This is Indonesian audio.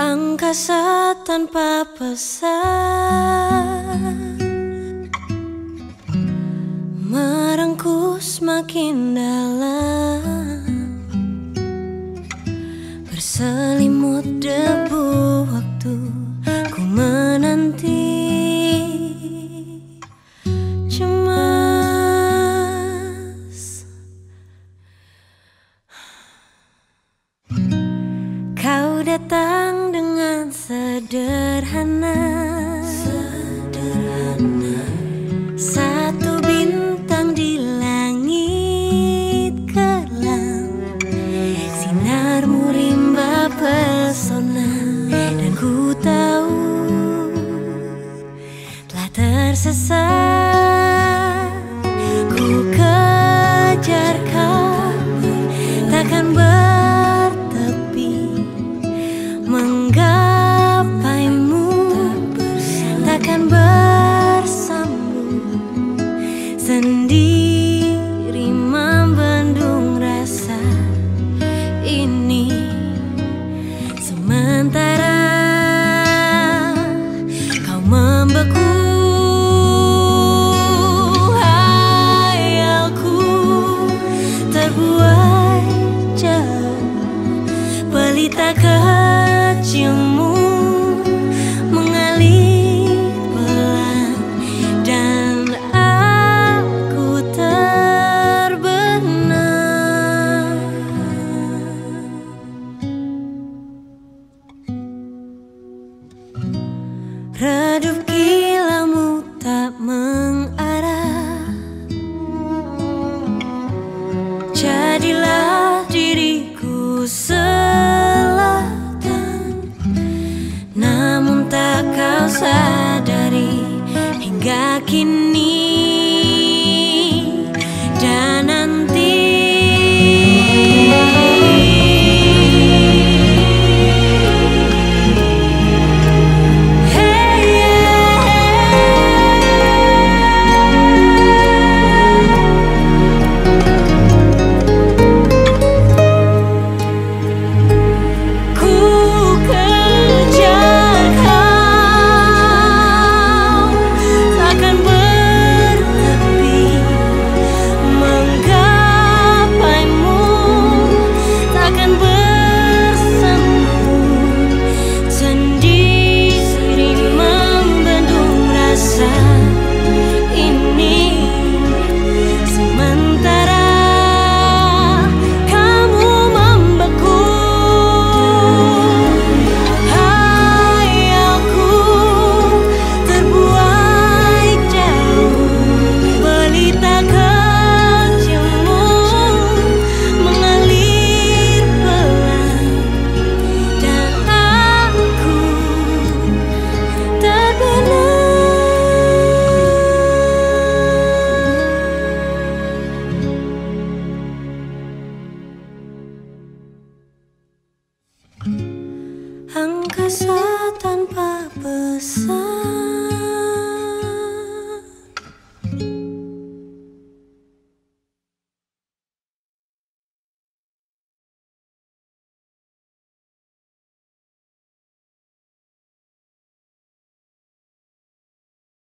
Angkasa tanpa pesan Merengkus semakin dalam Berselimut debu. Sederhana. Sederhana Satu bintang di langit kelam. Sinarmu rimba pesona. Dan ku tahu Telah tersesat Pelita kecilmu mengalir pelan Dan aku terbenam. Redup kilaumu tak mengarah. Jadilah diriku selatan sadari hingga kini Angkasa tanpa pesan